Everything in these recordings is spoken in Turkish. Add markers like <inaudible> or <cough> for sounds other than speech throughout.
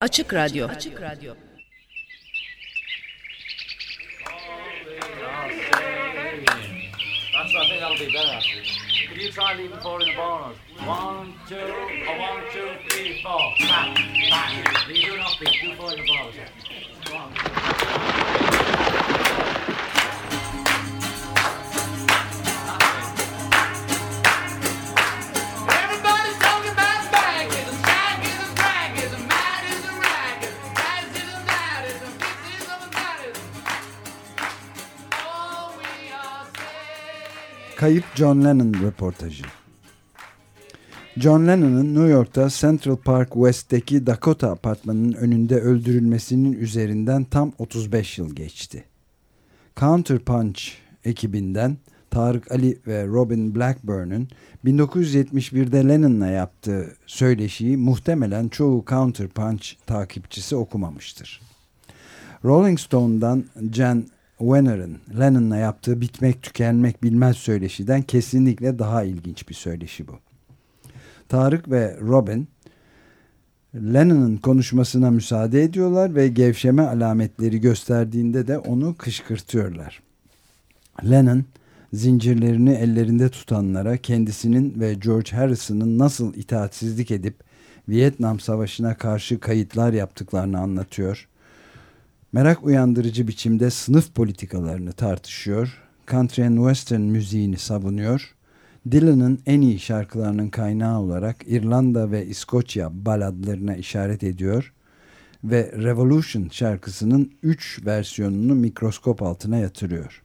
Açık Radyo. Açık Radyo. Could you Kayıp John Lennon röportajı. John Lennon'ın New York'ta Central Park West'teki Dakota apartmanının önünde öldürülmesinin üzerinden tam 35 yıl geçti. Counterpunch ekibinden Tarık Ali ve Robin Blackburn'un 1971'de Lennon'la yaptığı söyleşiyi muhtemelen çoğu Counterpunch takipçisi okumamıştır. Rolling Stone'dan Jan Wenner'ın Lennon'la yaptığı bitmek tükenmek bilmez söyleşiden kesinlikle daha ilginç bir söyleşi bu. Tarık ve Robin Lennon'ın konuşmasına müsaade ediyorlar ve gevşeme alametleri gösterdiğinde de onu kışkırtıyorlar. Lennon zincirlerini ellerinde tutanlara kendisinin ve George Harrison'ın nasıl itaatsizlik edip Vietnam Savaşı'na karşı kayıtlar yaptıklarını anlatıyor. Merak uyandırıcı biçimde sınıf politikalarını tartışıyor. Country and Western müziğini savunuyor. Dylan'ın en iyi şarkılarının kaynağı olarak İrlanda ve İskoçya baladlarına işaret ediyor ve Revolution şarkısının 3 versiyonunu mikroskop altına yatırıyor.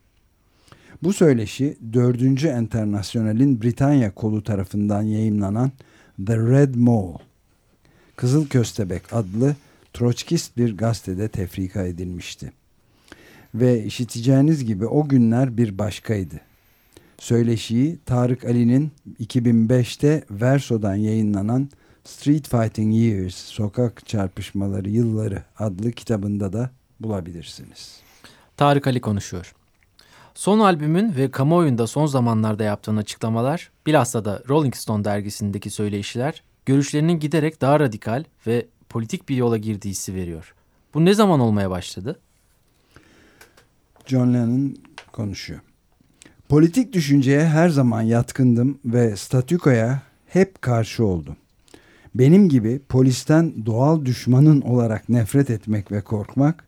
Bu söyleşi 4. Enternasyonel'in Britanya kolu tarafından yayımlanan The Red Mole, Kızıl Köstebek adlı Troçkist bir gazetede tefrika edilmişti. Ve işiteceğiniz gibi o günler bir başkaydı. Söyleşiyi Tarık Ali'nin 2005'te Verso'dan yayınlanan Street Fighting Years, Sokak Çarpışmaları Yılları adlı kitabında da bulabilirsiniz. Tarık Ali konuşuyor. Son albümün ve kamuoyunda son zamanlarda yaptığın açıklamalar, bilhassa da Rolling Stone dergisindeki söyleyişler, görüşlerinin giderek daha radikal ve politik bir yola girdiği hissi veriyor. Bu ne zaman olmaya başladı? John Lennon konuşuyor. Politik düşünceye her zaman yatkındım ve statükoya hep karşı oldum. Benim gibi polisten doğal düşmanın olarak nefret etmek ve korkmak,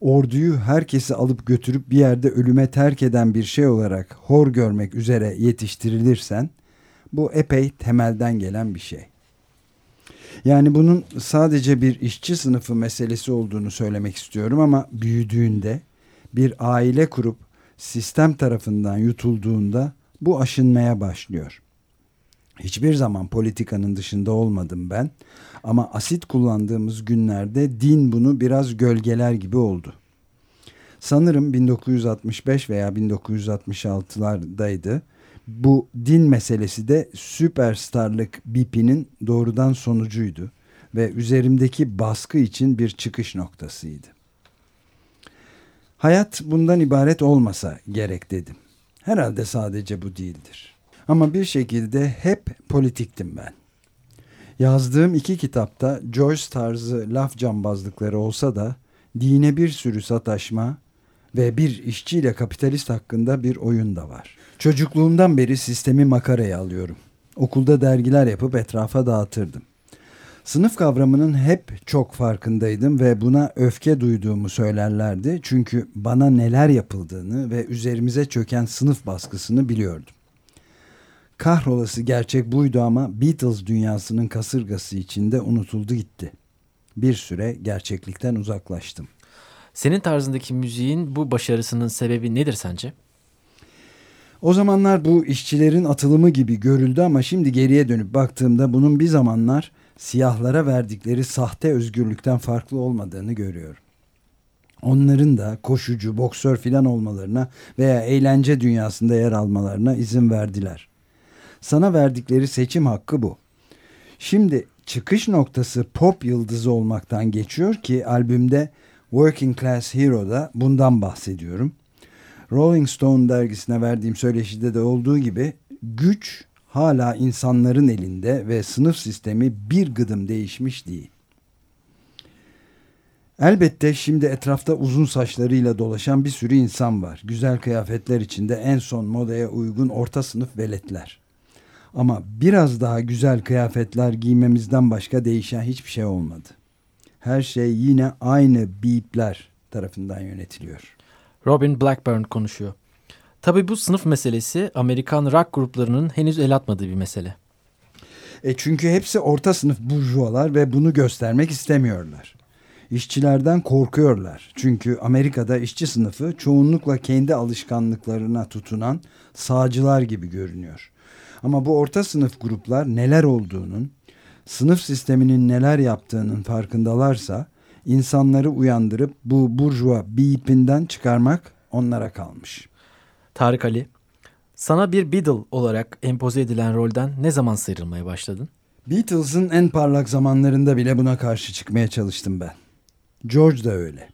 orduyu herkesi alıp götürüp bir yerde ölüme terk eden bir şey olarak hor görmek üzere yetiştirilirsen, bu epey temelden gelen bir şey. Yani bunun sadece bir işçi sınıfı meselesi olduğunu söylemek istiyorum ama büyüdüğünde bir aile kurup sistem tarafından yutulduğunda bu aşınmaya başlıyor. Hiçbir zaman politikanın dışında olmadım ben ama asit kullandığımız günlerde din bunu biraz gölgeler gibi oldu. Sanırım 1965 veya 1966'lardaydı. Bu din meselesi de süperstarlık BP'nin doğrudan sonucuydu ve üzerimdeki baskı için bir çıkış noktasıydı. Hayat bundan ibaret olmasa gerek dedim. Herhalde sadece bu değildir. Ama bir şekilde hep politiktim ben. Yazdığım iki kitapta Joyce tarzı laf cambazlıkları olsa da dine bir sürü sataşma ve bir işçiyle kapitalist hakkında bir oyun da var. Çocukluğumdan beri sistemi makaraya alıyorum. Okulda dergiler yapıp etrafa dağıtırdım. Sınıf kavramının hep çok farkındaydım ve buna öfke duyduğumu söylerlerdi. Çünkü bana neler yapıldığını ve üzerimize çöken sınıf baskısını biliyordum. Kahrolası gerçek buydu ama Beatles dünyasının kasırgası içinde unutuldu gitti. Bir süre gerçeklikten uzaklaştım. Senin tarzındaki müziğin bu başarısının sebebi nedir sence? O zamanlar bu işçilerin atılımı gibi görüldü ama şimdi geriye dönüp baktığımda bunun bir zamanlar siyahlara verdikleri sahte özgürlükten farklı olmadığını görüyorum. Onların da koşucu, boksör filan olmalarına veya eğlence dünyasında yer almalarına izin verdiler. Sana verdikleri seçim hakkı bu. Şimdi çıkış noktası pop yıldızı olmaktan geçiyor ki albümde Working Class Hero'da bundan bahsediyorum. Rolling Stone dergisine verdiğim söyleşide de olduğu gibi güç hala insanların elinde ve sınıf sistemi bir gıdım değişmiş değil. Elbette şimdi etrafta uzun saçlarıyla dolaşan bir sürü insan var. Güzel kıyafetler içinde en son modaya uygun orta sınıf veletler. Ama biraz daha güzel kıyafetler giymemizden başka değişen hiçbir şey olmadı. Her şey yine aynı beepler tarafından yönetiliyor. Robin Blackburn konuşuyor. Tabii bu sınıf meselesi Amerikan rock gruplarının henüz el atmadığı bir mesele. E çünkü hepsi orta sınıf burjuvalar ve bunu göstermek istemiyorlar. İşçilerden korkuyorlar. Çünkü Amerika'da işçi sınıfı çoğunlukla kendi alışkanlıklarına tutunan sağcılar gibi görünüyor. Ama bu orta sınıf gruplar neler olduğunun, sınıf sisteminin neler yaptığının farkındalarsa insanları uyandırıp bu burjuva biipinden çıkarmak onlara kalmış. Tarık Ali, sana bir Beatle olarak empoze edilen rolden ne zaman sıyrılmaya başladın? Beatles'ın en parlak zamanlarında bile buna karşı çıkmaya çalıştım ben. George da öyle.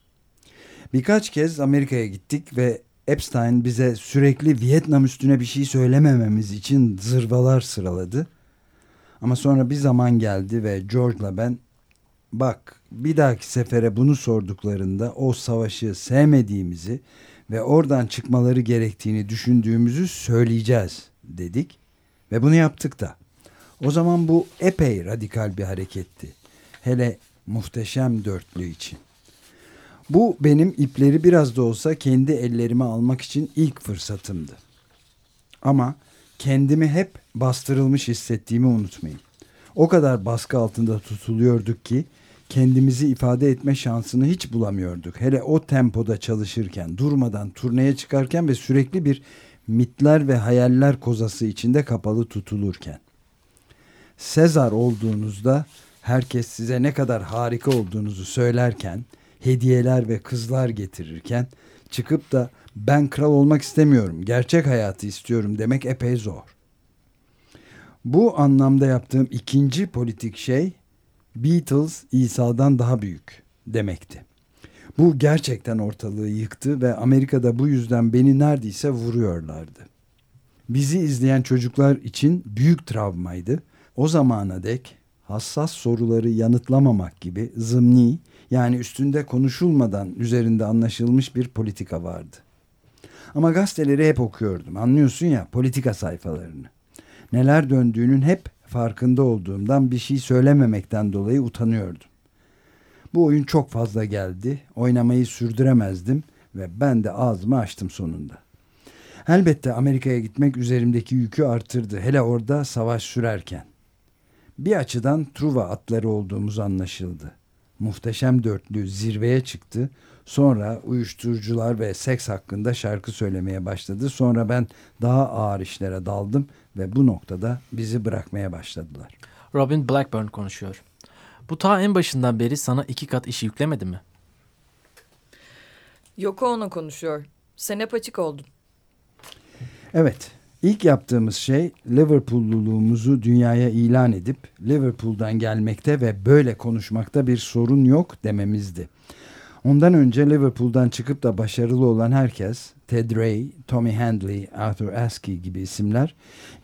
Birkaç kez Amerika'ya gittik ve Epstein bize sürekli Vietnam üstüne bir şey söylemememiz için zırvalar sıraladı. Ama sonra bir zaman geldi ve George'la ben bak bir dahaki sefere bunu sorduklarında o savaşı sevmediğimizi ve oradan çıkmaları gerektiğini düşündüğümüzü söyleyeceğiz dedik ve bunu yaptık da. O zaman bu epey radikal bir hareketti. Hele muhteşem dörtlü için. Bu benim ipleri biraz da olsa kendi ellerime almak için ilk fırsatımdı. Ama kendimi hep bastırılmış hissettiğimi unutmayın. O kadar baskı altında tutuluyorduk ki kendimizi ifade etme şansını hiç bulamıyorduk. Hele o tempoda çalışırken, durmadan turneye çıkarken ve sürekli bir mitler ve hayaller kozası içinde kapalı tutulurken. Sezar olduğunuzda herkes size ne kadar harika olduğunuzu söylerken, hediyeler ve kızlar getirirken çıkıp da ben kral olmak istemiyorum, gerçek hayatı istiyorum demek epey zor. Bu anlamda yaptığım ikinci politik şey Beatles İsa'dan daha büyük demekti. Bu gerçekten ortalığı yıktı ve Amerika'da bu yüzden beni neredeyse vuruyorlardı. Bizi izleyen çocuklar için büyük travmaydı. O zamana dek hassas soruları yanıtlamamak gibi zımni yani üstünde konuşulmadan üzerinde anlaşılmış bir politika vardı. Ama gazeteleri hep okuyordum. Anlıyorsun ya politika sayfalarını. Neler döndüğünün hep farkında olduğumdan bir şey söylememekten dolayı utanıyordum. Bu oyun çok fazla geldi. Oynamayı sürdüremezdim ve ben de ağzımı açtım sonunda. Elbette Amerika'ya gitmek üzerimdeki yükü artırdı. Hele orada savaş sürerken. Bir açıdan Truva atları olduğumuz anlaşıldı. Muhteşem dörtlü zirveye çıktı. Sonra uyuşturucular ve seks hakkında şarkı söylemeye başladı. Sonra ben daha ağır işlere daldım ve bu noktada bizi bırakmaya başladılar. Robin Blackburn konuşuyor. Bu ta en başından beri sana iki kat iş yüklemedi mi? Yoko Ono konuşuyor. Sen hep açık oldun. Evet, ilk yaptığımız şey Liverpool'luluğumuzu dünyaya ilan edip Liverpool'dan gelmekte ve böyle konuşmakta bir sorun yok dememizdi. Ondan önce Liverpool'dan çıkıp da başarılı olan herkes, Ted Ray, Tommy Handley, Arthur Askey gibi isimler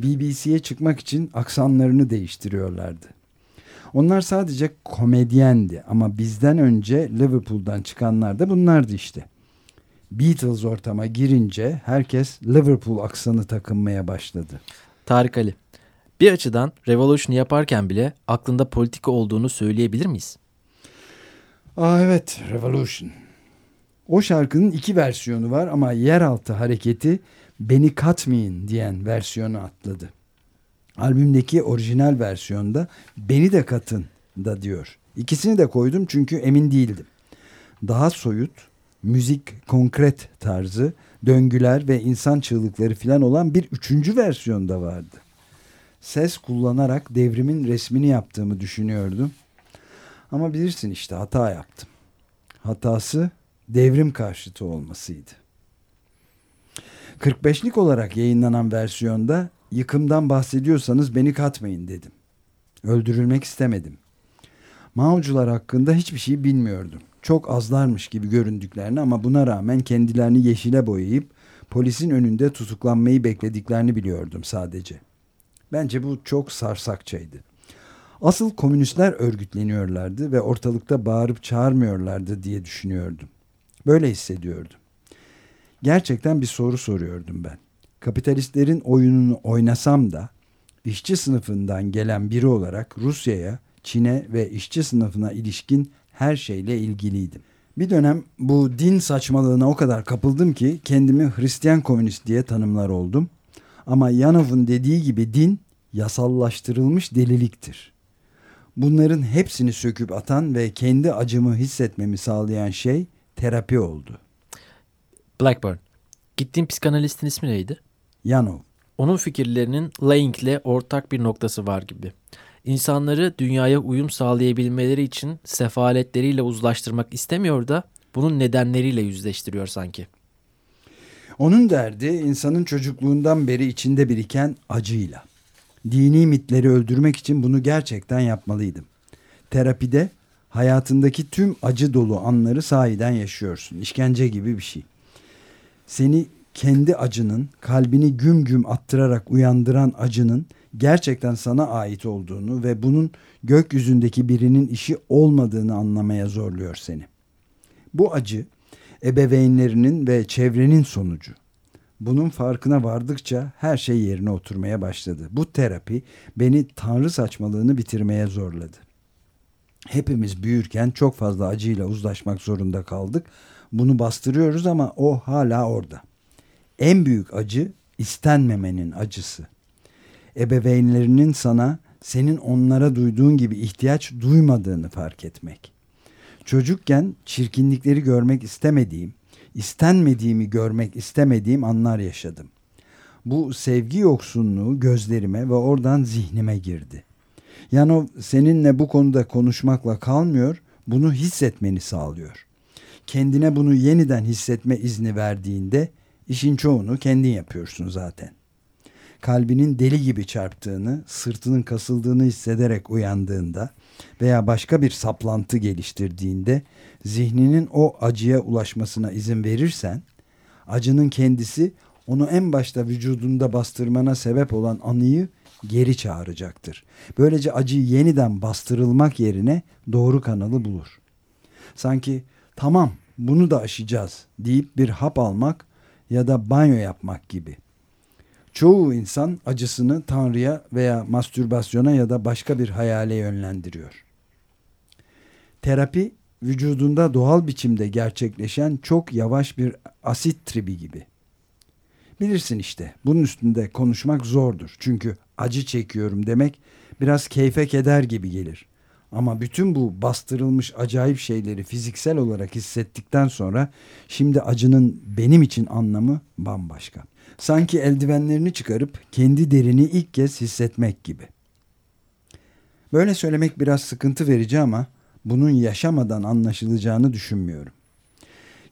BBC'ye çıkmak için aksanlarını değiştiriyorlardı. Onlar sadece komedyendi ama bizden önce Liverpool'dan çıkanlar da bunlardı işte. Beatles ortama girince herkes Liverpool aksanı takınmaya başladı. Tarık Ali, bir açıdan Revolution yaparken bile aklında politika olduğunu söyleyebilir miyiz? Aa evet, Revolution. O şarkının iki versiyonu var ama yeraltı hareketi beni katmayın diyen versiyonu atladı. Albümdeki orijinal versiyonda beni de katın da diyor. İkisini de koydum çünkü emin değildim. Daha soyut, müzik konkret tarzı, döngüler ve insan çığlıkları filan olan bir üçüncü versiyon da vardı. Ses kullanarak devrimin resmini yaptığımı düşünüyordum. Ama bilirsin işte hata yaptım. Hatası devrim karşıtı olmasıydı. 45'lik olarak yayınlanan versiyonda yıkımdan bahsediyorsanız beni katmayın dedim. Öldürülmek istemedim. Maocular hakkında hiçbir şey bilmiyordum. Çok azlarmış gibi göründüklerini ama buna rağmen kendilerini yeşile boyayıp polisin önünde tutuklanmayı beklediklerini biliyordum sadece. Bence bu çok sarsakçaydı. Asıl komünistler örgütleniyorlardı ve ortalıkta bağırıp çağırmıyorlardı diye düşünüyordum. Böyle hissediyordum. Gerçekten bir soru soruyordum ben. Kapitalistlerin oyununu oynasam da işçi sınıfından gelen biri olarak Rusya'ya, Çin'e ve işçi sınıfına ilişkin her şeyle ilgiliydim. Bir dönem bu din saçmalığına o kadar kapıldım ki kendimi Hristiyan komünist diye tanımlar oldum. Ama Yanov'un dediği gibi din yasallaştırılmış deliliktir. Bunların hepsini söküp atan ve kendi acımı hissetmemi sağlayan şey terapi oldu. Blackburn. Gittiğin psikanalistin ismi neydi? Yanov. Onun fikirlerinin Laing'le ortak bir noktası var gibi. İnsanları dünyaya uyum sağlayabilmeleri için sefaletleriyle uzlaştırmak istemiyor da bunun nedenleriyle yüzleştiriyor sanki. Onun derdi insanın çocukluğundan beri içinde biriken acıyla. Dini mitleri öldürmek için bunu gerçekten yapmalıydım. Terapide hayatındaki tüm acı dolu anları sahiden yaşıyorsun. İşkence gibi bir şey. Seni kendi acının, kalbini güm güm attırarak uyandıran acının gerçekten sana ait olduğunu ve bunun gökyüzündeki birinin işi olmadığını anlamaya zorluyor seni. Bu acı ebeveynlerinin ve çevrenin sonucu. Bunun farkına vardıkça her şey yerine oturmaya başladı. Bu terapi beni tanrı saçmalığını bitirmeye zorladı. Hepimiz büyürken çok fazla acıyla uzlaşmak zorunda kaldık. Bunu bastırıyoruz ama o hala orada. En büyük acı istenmemenin acısı. Ebeveynlerinin sana senin onlara duyduğun gibi ihtiyaç duymadığını fark etmek. Çocukken çirkinlikleri görmek istemediğim, istenmediğimi görmek istemediğim anlar yaşadım. Bu sevgi yoksunluğu gözlerime ve oradan zihnime girdi. Yanov seninle bu konuda konuşmakla kalmıyor, bunu hissetmeni sağlıyor. Kendine bunu yeniden hissetme izni verdiğinde işin çoğunu kendin yapıyorsun zaten. Kalbinin deli gibi çarptığını, sırtının kasıldığını hissederek uyandığında veya başka bir saplantı geliştirdiğinde zihninin o acıya ulaşmasına izin verirsen acının kendisi onu en başta vücudunda bastırmana sebep olan anıyı geri çağıracaktır. Böylece acı yeniden bastırılmak yerine doğru kanalı bulur. Sanki tamam bunu da aşacağız deyip bir hap almak ya da banyo yapmak gibi. Çoğu insan acısını Tanrı'ya veya mastürbasyona ya da başka bir hayale yönlendiriyor. Terapi vücudunda doğal biçimde gerçekleşen çok yavaş bir asit tribi gibi. Bilirsin işte bunun üstünde konuşmak zordur. Çünkü acı çekiyorum demek biraz keyfe keder gibi gelir. Ama bütün bu bastırılmış acayip şeyleri fiziksel olarak hissettikten sonra şimdi acının benim için anlamı bambaşka. Sanki eldivenlerini çıkarıp kendi derini ilk kez hissetmek gibi. Böyle söylemek biraz sıkıntı verici ama bunun yaşamadan anlaşılacağını düşünmüyorum.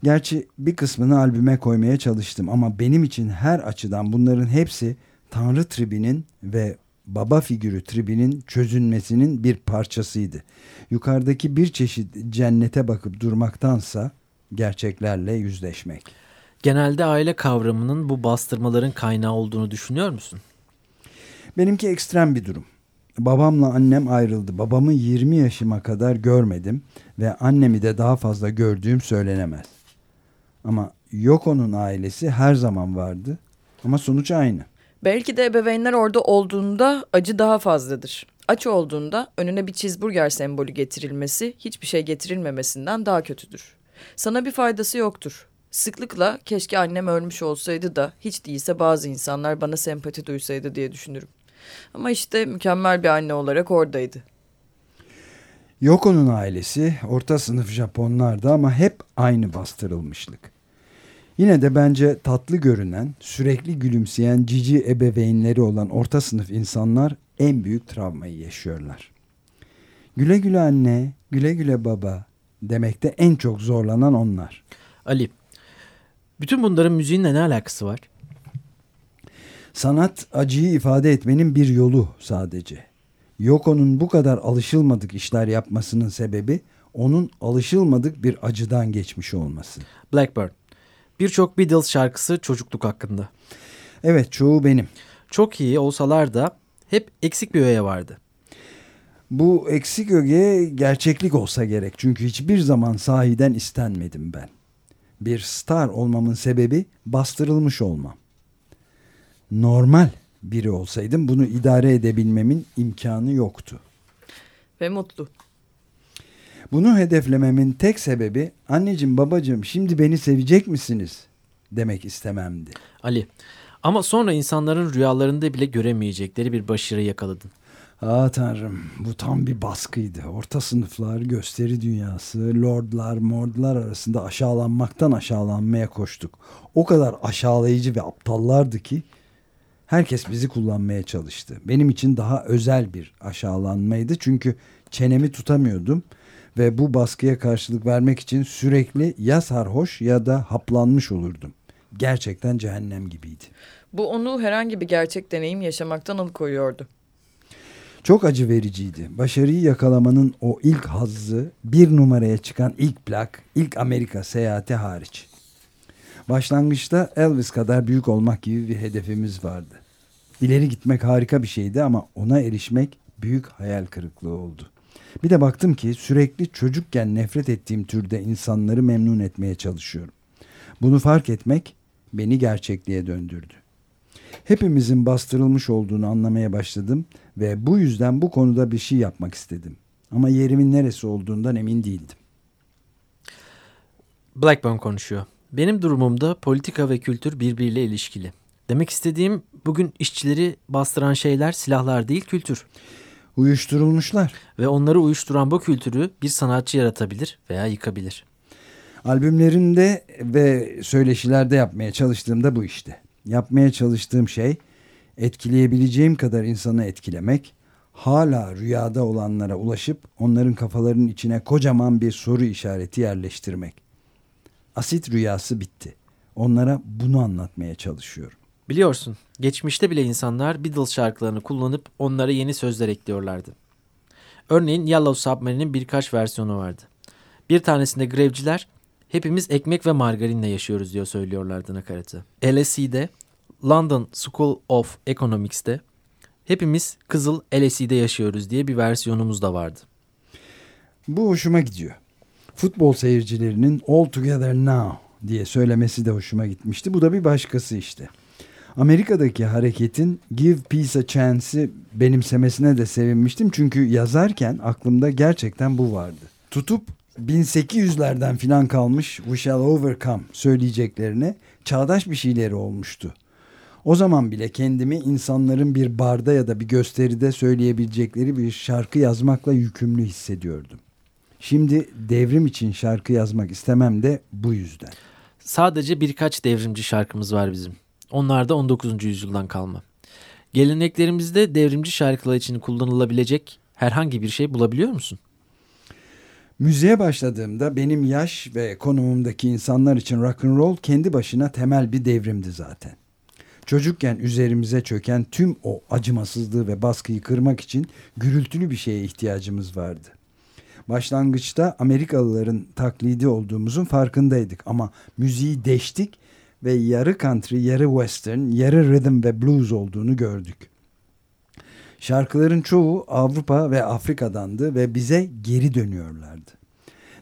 Gerçi bir kısmını albüme koymaya çalıştım ama benim için her açıdan bunların hepsi Tanrı tribinin ve baba figürü tribinin çözülmesinin bir parçasıydı. Yukarıdaki bir çeşit cennete bakıp durmaktansa gerçeklerle yüzleşmek. Genelde aile kavramının bu bastırmaların kaynağı olduğunu düşünüyor musun? Benimki ekstrem bir durum. Babamla annem ayrıldı. Babamı 20 yaşıma kadar görmedim ve annemi de daha fazla gördüğüm söylenemez. Ama Yoko'nun ailesi her zaman vardı ama sonuç aynı. Belki de ebeveynler orada olduğunda acı daha fazladır. Aç olduğunda önüne bir cheeseburger sembolü getirilmesi hiçbir şey getirilmemesinden daha kötüdür. Sana bir faydası yoktur. Sıklıkla keşke annem ölmüş olsaydı da hiç değilse bazı insanlar bana sempati duysaydı diye düşünürüm. Ama işte mükemmel bir anne olarak oradaydı. Yoko'nun ailesi orta sınıf Japonlardı ama hep aynı bastırılmışlık. Yine de bence tatlı görünen, sürekli gülümseyen cici ebeveynleri olan orta sınıf insanlar en büyük travmayı yaşıyorlar. Güle güle anne, güle güle baba demekte en çok zorlanan onlar. Ali, bütün bunların müziğinle ne alakası var? Sanat acıyı ifade etmenin bir yolu sadece. Yoko'nun bu kadar alışılmadık işler yapmasının sebebi onun alışılmadık bir acıdan geçmiş olması. Blackbird. Birçok Beatles şarkısı çocukluk hakkında. Evet çoğu benim. Çok iyi olsalar da hep eksik bir öğe vardı. Bu eksik öge gerçeklik olsa gerek. Çünkü hiçbir zaman sahiden istenmedim ben. Bir star olmamın sebebi bastırılmış olmam. Normal biri olsaydım bunu idare edebilmemin imkanı yoktu. Ve mutlu. Bunu hedeflememin tek sebebi anneciğim babacığım şimdi beni sevecek misiniz demek istememdi. Ali, ama sonra insanların rüyalarında bile göremeyecekleri bir başarı yakaladın. Ah tanrım bu tam bir baskıydı. Orta sınıflar, gösteri dünyası, lordlar, mordlar arasında aşağılanmaktan aşağılanmaya koştuk. O kadar aşağılayıcı ve aptallardı ki herkes bizi kullanmaya çalıştı. Benim için daha özel bir aşağılanmaydı çünkü çenemi tutamıyordum ve bu baskıya karşılık vermek için sürekli ya sarhoş ya da haplanmış olurdum. Gerçekten cehennem gibiydi. Bu onu herhangi bir gerçek deneyim yaşamaktan alıkoyuyordu. Çok acı vericiydi. Başarıyı yakalamanın o ilk hazzı bir numaraya çıkan ilk plak, ilk Amerika seyahati hariç. Başlangıçta Elvis kadar büyük olmak gibi bir hedefimiz vardı. İleri gitmek harika bir şeydi ama ona erişmek büyük hayal kırıklığı oldu. Bir de baktım ki sürekli çocukken nefret ettiğim türde insanları memnun etmeye çalışıyorum. Bunu fark etmek beni gerçekliğe döndürdü. Hepimizin bastırılmış olduğunu anlamaya başladım ve bu yüzden bu konuda bir şey yapmak istedim. Ama yerimin neresi olduğundan emin değildim. Blackburn konuşuyor. Benim durumumda politika ve kültür birbiriyle ilişkili. Demek istediğim bugün işçileri bastıran şeyler silahlar değil kültür. Uyuşturulmuşlar. Ve onları uyuşturan bu kültürü bir sanatçı yaratabilir veya yıkabilir. Albümlerimde ve söyleşilerde yapmaya çalıştığımda bu işte. Yapmaya çalıştığım şey etkileyebileceğim kadar insanı etkilemek, hala rüyada olanlara ulaşıp onların kafalarının içine kocaman bir soru işareti yerleştirmek. Asit rüyası bitti. Onlara bunu anlatmaya çalışıyorum. Biliyorsun, geçmişte bile insanlar Beatles şarkılarını kullanıp onlara yeni sözler ekliyorlardı. Örneğin Yellow Submarine'in birkaç versiyonu vardı. Bir tanesinde grevciler hepimiz ekmek ve margarinle yaşıyoruz diyor söylüyorlardı nakaratı. LSE'de, London School of Economics'te hepimiz kızıl LSE'de yaşıyoruz diye bir versiyonumuz da vardı. Bu hoşuma gidiyor. Futbol seyircilerinin All Together Now diye söylemesi de hoşuma gitmişti. Bu da bir başkası işte. Amerika'daki hareketin Give Peace a Chance'i benimsemesine de sevinmiştim. Çünkü yazarken aklımda gerçekten bu vardı. Tutup 1800'lerden filan kalmış We Shall Overcome söyleyeceklerine çağdaş bir şeyleri olmuştu. O zaman bile kendimi insanların bir barda ya da bir gösteride söyleyebilecekleri bir şarkı yazmakla yükümlü hissediyordum. Şimdi devrim için şarkı yazmak istemem de bu yüzden. Sadece birkaç devrimci şarkımız var bizim. Onlar da 19. yüzyıldan kalma. Geleneklerimizde devrimci şarkılar için kullanılabilecek herhangi bir şey bulabiliyor musun? Müziğe başladığımda benim yaş ve konumumdaki insanlar için rock and roll kendi başına temel bir devrimdi zaten. Çocukken üzerimize çöken tüm o acımasızlığı ve baskıyı kırmak için gürültülü bir şeye ihtiyacımız vardı. Başlangıçta Amerikalıların taklidi olduğumuzun farkındaydık ama müziği deştik ve yarı country, yarı western, yarı rhythm ve blues olduğunu gördük. Şarkıların çoğu Avrupa ve Afrika'dandı ve bize geri dönüyorlardı.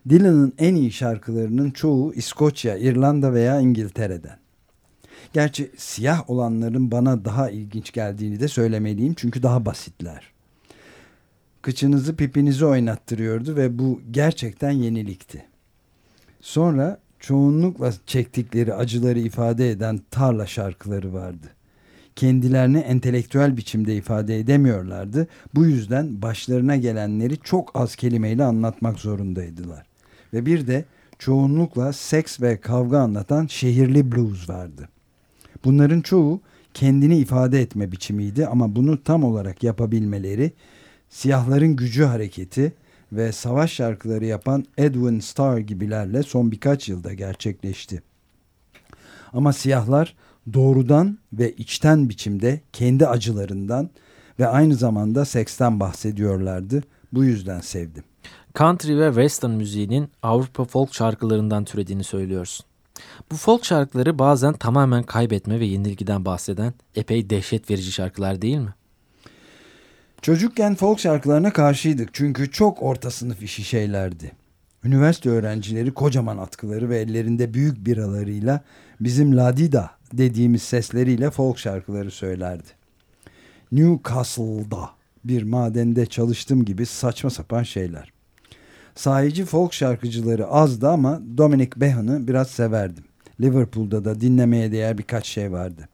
Dylan'ın en iyi şarkılarının çoğu İskoçya, İrlanda veya İngiltere'den. Gerçi siyah olanların bana daha ilginç geldiğini de söylemeliyim çünkü daha basitler. Kıçınızı pipinizi oynattırıyordu ve bu gerçekten yenilikti. Sonra çoğunlukla çektikleri acıları ifade eden tarla şarkıları vardı. Kendilerini entelektüel biçimde ifade edemiyorlardı. Bu yüzden başlarına gelenleri çok az kelimeyle anlatmak zorundaydılar. Ve bir de çoğunlukla seks ve kavga anlatan şehirli blues vardı. Bunların çoğu kendini ifade etme biçimiydi ama bunu tam olarak yapabilmeleri siyahların gücü hareketi ve savaş şarkıları yapan Edwin Starr gibilerle son birkaç yılda gerçekleşti. Ama siyahlar doğrudan ve içten biçimde kendi acılarından ve aynı zamanda seksten bahsediyorlardı. Bu yüzden sevdim. Country ve western müziğinin Avrupa folk şarkılarından türediğini söylüyorsun. Bu folk şarkıları bazen tamamen kaybetme ve yenilgiden bahseden epey dehşet verici şarkılar değil mi? Çocukken folk şarkılarına karşıydık çünkü çok orta sınıf işi şeylerdi. Üniversite öğrencileri kocaman atkıları ve ellerinde büyük biralarıyla bizim ladida dediğimiz sesleriyle folk şarkıları söylerdi. Newcastle'da bir madende çalıştığım gibi saçma sapan şeyler. Sahici folk şarkıcıları azdı ama Dominic Behan'ı biraz severdim. Liverpool'da da dinlemeye değer birkaç şey vardı.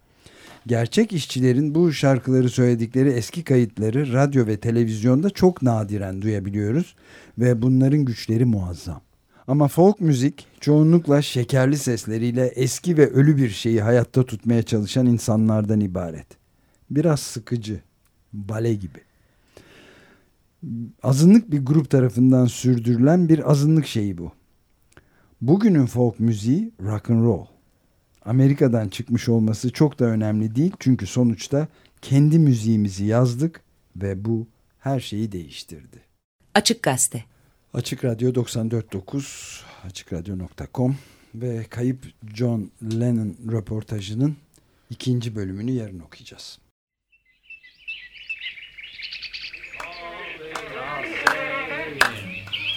Gerçek işçilerin bu şarkıları söyledikleri eski kayıtları radyo ve televizyonda çok nadiren duyabiliyoruz ve bunların güçleri muazzam. Ama folk müzik çoğunlukla şekerli sesleriyle eski ve ölü bir şeyi hayatta tutmaya çalışan insanlardan ibaret. Biraz sıkıcı, bale gibi. Azınlık bir grup tarafından sürdürülen bir azınlık şeyi bu. Bugünün folk müziği rock and roll. Amerika'dan çıkmış olması çok da önemli değil çünkü sonuçta kendi müziğimizi yazdık ve bu her şeyi değiştirdi. Açık Gazete. Açık Radyo 94.9 açıkradyo.com ve kayıp John Lennon röportajının ikinci bölümünü yarın okuyacağız.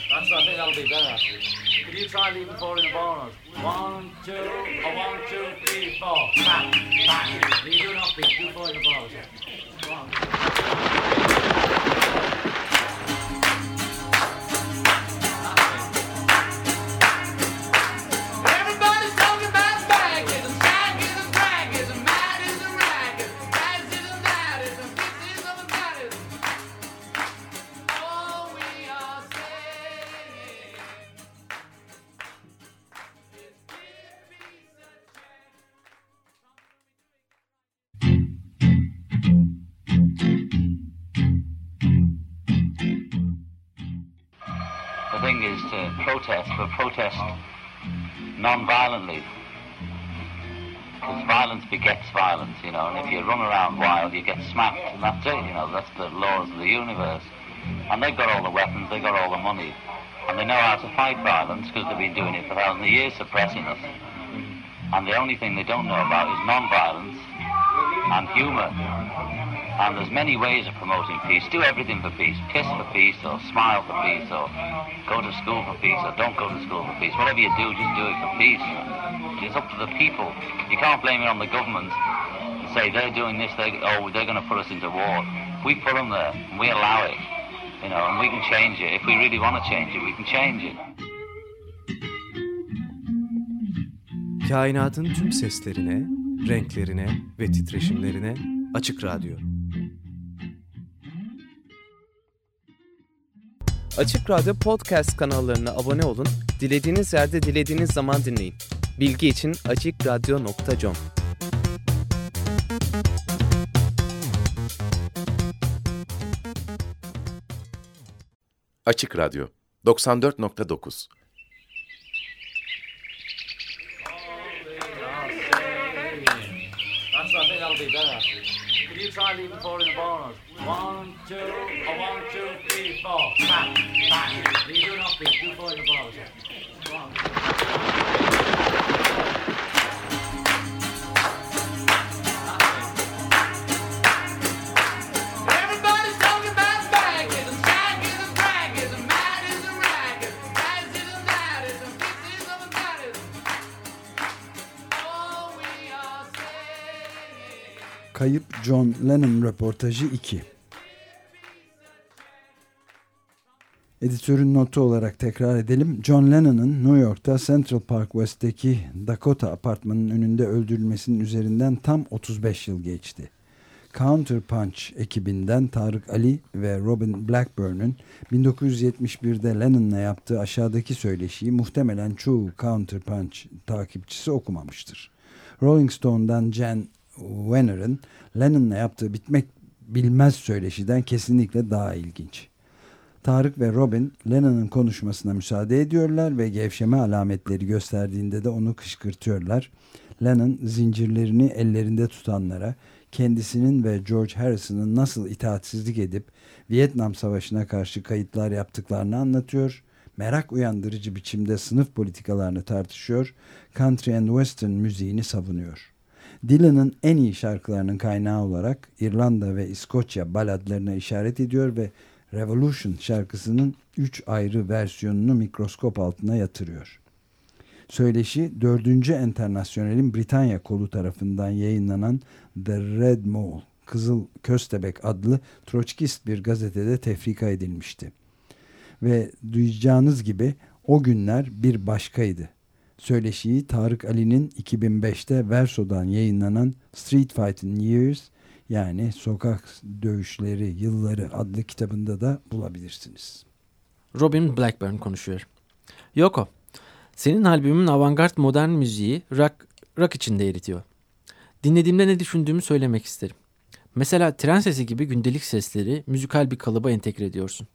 That's, I think that'll be better, Could you try leaving four in the bonus? One, two, one, two, three, four. Back, back. You do not beat. Do four in the bonus. One. Protest, but protest non-violently. Because violence begets violence, you know, and if you run around wild, you get smacked, and that's it, you know, that's the laws of the universe. And they've got all the weapons, they've got all the money, and they know how to fight violence because they've been doing it for thousands of years, suppressing us. And the only thing they don't know about is non-violence and humour. And there's many ways of promoting peace. Do everything for peace. Kiss for peace, or smile for peace, or go to school for peace, or don't go to school for peace. Whatever you do, just do it for peace. It's up to the people. You can't blame it on the government and say they're doing this, they oh, they're going to put us into war. We put them there, and we allow it, you know, and we can change it. If we really want to change it, we can change it. Kainatın tüm seslerine, renklerine ve titreşimlerine Açık Radyo. Açık Radyo Podcast kanallarına abone olun, dilediğiniz yerde dilediğiniz zaman dinleyin. Bilgi için açıkradyo.com Açık Radyo 94.9 That's, I think that'll be better, actually. Could you try leaving four in the bonus? One, two, a one, two, three, four. Back, back. You do not beat. Do four in the bonus. One. Kayıp John Lennon röportajı 2. Editörün notu olarak tekrar edelim. John Lennon'ın New York'ta Central Park West'teki Dakota apartmanının önünde öldürülmesinin üzerinden tam 35 yıl geçti. Counterpunch ekibinden Tarık Ali ve Robin Blackburn'un 1971'de Lennon'la yaptığı aşağıdaki söyleşiyi muhtemelen çoğu Counterpunch takipçisi okumamıştır. Rolling Stone'dan Jan Wenner'ın Lennon'la yaptığı bitmek bilmez söyleşiden kesinlikle daha ilginç. Tarık ve Robin Lennon'ın konuşmasına müsaade ediyorlar ve gevşeme alametleri gösterdiğinde de onu kışkırtıyorlar. Lennon zincirlerini ellerinde tutanlara kendisinin ve George Harrison'ın nasıl itaatsizlik edip Vietnam Savaşı'na karşı kayıtlar yaptıklarını anlatıyor. Merak uyandırıcı biçimde sınıf politikalarını tartışıyor. Country and Western müziğini savunuyor. Dylan'ın en iyi şarkılarının kaynağı olarak İrlanda ve İskoçya baladlarına işaret ediyor ve Revolution şarkısının üç ayrı versiyonunu mikroskop altına yatırıyor. Söyleşi 4. Enternasyonel'in Britanya kolu tarafından yayınlanan The Red Mole, Kızıl Köstebek adlı Troçkist bir gazetede tefrika edilmişti. Ve duyacağınız gibi o günler bir başkaydı. Söyleşiyi Tarık Ali'nin 2005'te Verso'dan yayınlanan Street Fighting Years yani Sokak Dövüşleri Yılları adlı kitabında da bulabilirsiniz. Robin Blackburn konuşuyor. Yoko, senin albümün avantgard modern müziği rock, rock içinde eritiyor. Dinlediğimde ne düşündüğümü söylemek isterim. Mesela tren sesi gibi gündelik sesleri müzikal bir kalıba entegre ediyorsun.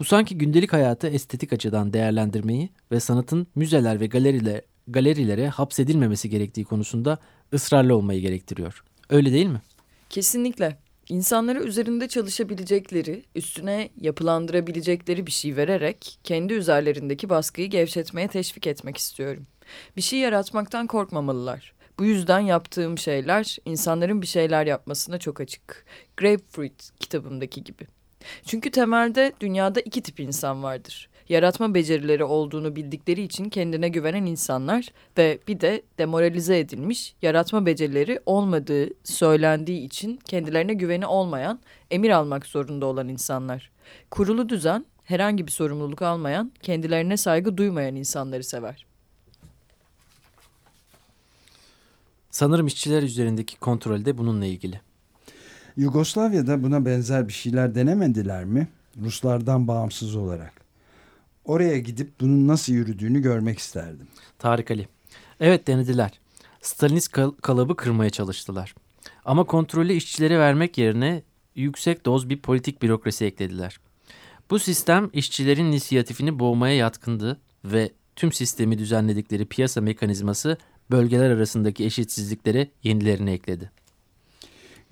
Bu sanki gündelik hayatı estetik açıdan değerlendirmeyi ve sanatın müzeler ve galerile, galerilere hapsedilmemesi gerektiği konusunda ısrarlı olmayı gerektiriyor. Öyle değil mi? Kesinlikle. İnsanlara üzerinde çalışabilecekleri, üstüne yapılandırabilecekleri bir şey vererek kendi üzerlerindeki baskıyı gevşetmeye teşvik etmek istiyorum. Bir şey yaratmaktan korkmamalılar. Bu yüzden yaptığım şeyler insanların bir şeyler yapmasına çok açık. Grapefruit kitabımdaki gibi. Çünkü temelde dünyada iki tip insan vardır. Yaratma becerileri olduğunu bildikleri için kendine güvenen insanlar ve bir de demoralize edilmiş, yaratma becerileri olmadığı söylendiği için kendilerine güveni olmayan, emir almak zorunda olan insanlar. Kurulu düzen herhangi bir sorumluluk almayan, kendilerine saygı duymayan insanları sever. Sanırım işçiler üzerindeki kontrol de bununla ilgili. Yugoslavya'da buna benzer bir şeyler denemediler mi? Ruslardan bağımsız olarak. Oraya gidip bunun nasıl yürüdüğünü görmek isterdim. Tarık Ali. Evet denediler. Stalinist kal- kalıbı kırmaya çalıştılar. Ama kontrolü işçilere vermek yerine yüksek doz bir politik bürokrasi eklediler. Bu sistem işçilerin inisiyatifini boğmaya yatkındı ve tüm sistemi düzenledikleri piyasa mekanizması bölgeler arasındaki eşitsizliklere yenilerini ekledi.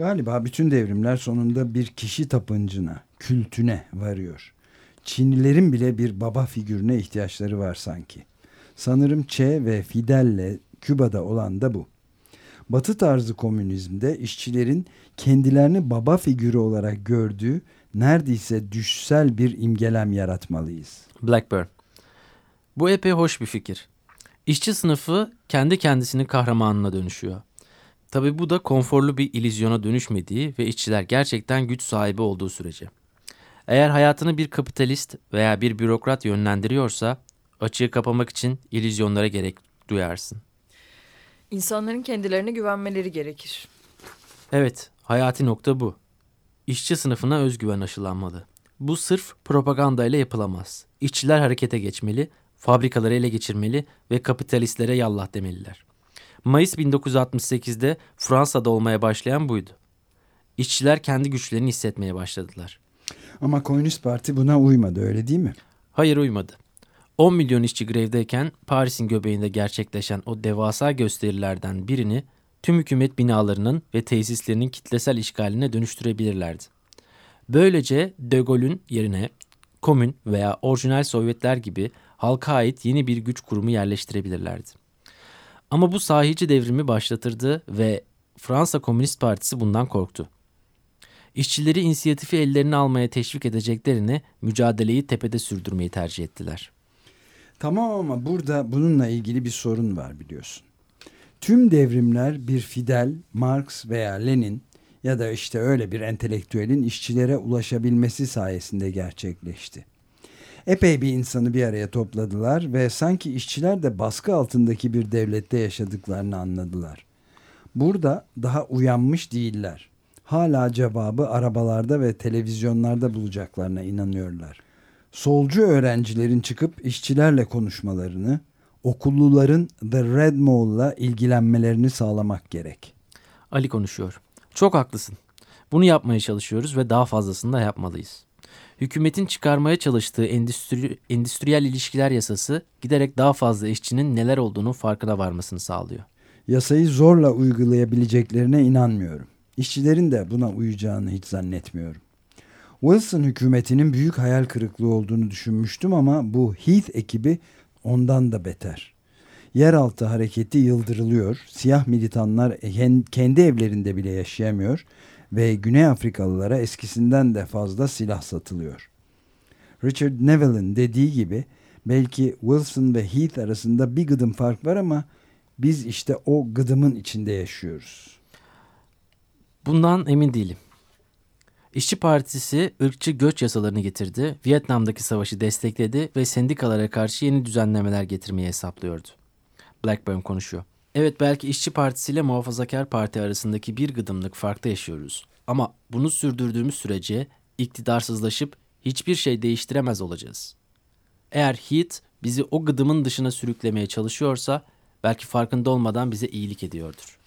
Galiba bütün devrimler sonunda bir kişi tapıncına, kültüne varıyor. Çinlilerin bile bir baba figürüne ihtiyaçları var sanki. Sanırım Che ve Fidel'le Küba'da olan da bu. Batı tarzı komünizmde işçilerin kendilerini baba figürü olarak gördüğü neredeyse düşsel bir imgelem yaratmalıyız. Blackburn. Bu epey hoş bir fikir. İşçi sınıfı kendi kendisinin kahramanına dönüşüyor. Tabi bu da konforlu bir ilizyona dönüşmediği ve işçiler gerçekten güç sahibi olduğu sürece. Eğer hayatını bir kapitalist veya bir bürokrat yönlendiriyorsa açığı kapamak için ilizyonlara gerek duyarsın. İnsanların kendilerine güvenmeleri gerekir. Evet, hayati nokta bu. İşçi sınıfına özgüven aşılanmalı. Bu sırf propagandayla yapılamaz. İşçiler harekete geçmeli, fabrikaları ele geçirmeli ve kapitalistlere yallah demeliler. Mayıs 1968'de Fransa'da olmaya başlayan buydu. İşçiler kendi güçlerini hissetmeye başladılar. Ama Komünist Parti buna uymadı öyle değil mi? Hayır uymadı. 10 milyon işçi grevdeyken Paris'in göbeğinde gerçekleşen o devasa gösterilerden birini tüm hükümet binalarının ve tesislerinin kitlesel işgaline dönüştürebilirlerdi. Böylece De Gaulle'ün yerine komün veya orijinal Sovyetler gibi halka ait yeni bir güç kurumu yerleştirebilirlerdi. Ama bu sahici devrimi başlatırdı ve Fransa Komünist Partisi bundan korktu. İşçileri inisiyatifi ellerine almaya teşvik edeceklerini mücadeleyi tepede sürdürmeyi tercih ettiler. Tamam ama burada bununla ilgili bir sorun var biliyorsun. Tüm devrimler bir Fidel, Marx veya Lenin ya da işte öyle bir entelektüelin işçilere ulaşabilmesi sayesinde gerçekleşti. Epey bir insanı bir araya topladılar ve sanki işçiler de baskı altındaki bir devlette yaşadıklarını anladılar. Burada daha uyanmış değiller. Hala cevabı arabalarda ve televizyonlarda bulacaklarına inanıyorlar. Solcu öğrencilerin çıkıp işçilerle konuşmalarını, okulluların The Red Mole'la ilgilenmelerini sağlamak gerek. Ali konuşuyor. Çok haklısın. Bunu yapmaya çalışıyoruz ve daha fazlasını da yapmalıyız. Hükümetin çıkarmaya çalıştığı endüstri, endüstriyel ilişkiler yasası giderek daha fazla işçinin neler olduğunu farkına varmasını sağlıyor. Yasayı zorla uygulayabileceklerine inanmıyorum. İşçilerin de buna uyacağını hiç zannetmiyorum. Wilson hükümetinin büyük hayal kırıklığı olduğunu düşünmüştüm ama bu Heath ekibi ondan da beter. Yeraltı hareketi yıldırılıyor. Siyah militanlar kendi evlerinde bile yaşayamıyor ve Güney Afrikalılara eskisinden de fazla silah satılıyor. Richard Neville'in dediği gibi belki Wilson ve Heath arasında bir gıdım fark var ama biz işte o gıdımın içinde yaşıyoruz. Bundan emin değilim. İşçi Partisi ırkçı göç yasalarını getirdi, Vietnam'daki savaşı destekledi ve sendikalara karşı yeni düzenlemeler getirmeyi hesaplıyordu. Blackburn konuşuyor. Evet belki İşçi Partisi ile Muhafazakar Parti arasındaki bir gıdımlık farkta yaşıyoruz. Ama bunu sürdürdüğümüz sürece iktidarsızlaşıp hiçbir şey değiştiremez olacağız. Eğer Heath bizi o gıdımın dışına sürüklemeye çalışıyorsa belki farkında olmadan bize iyilik ediyordur.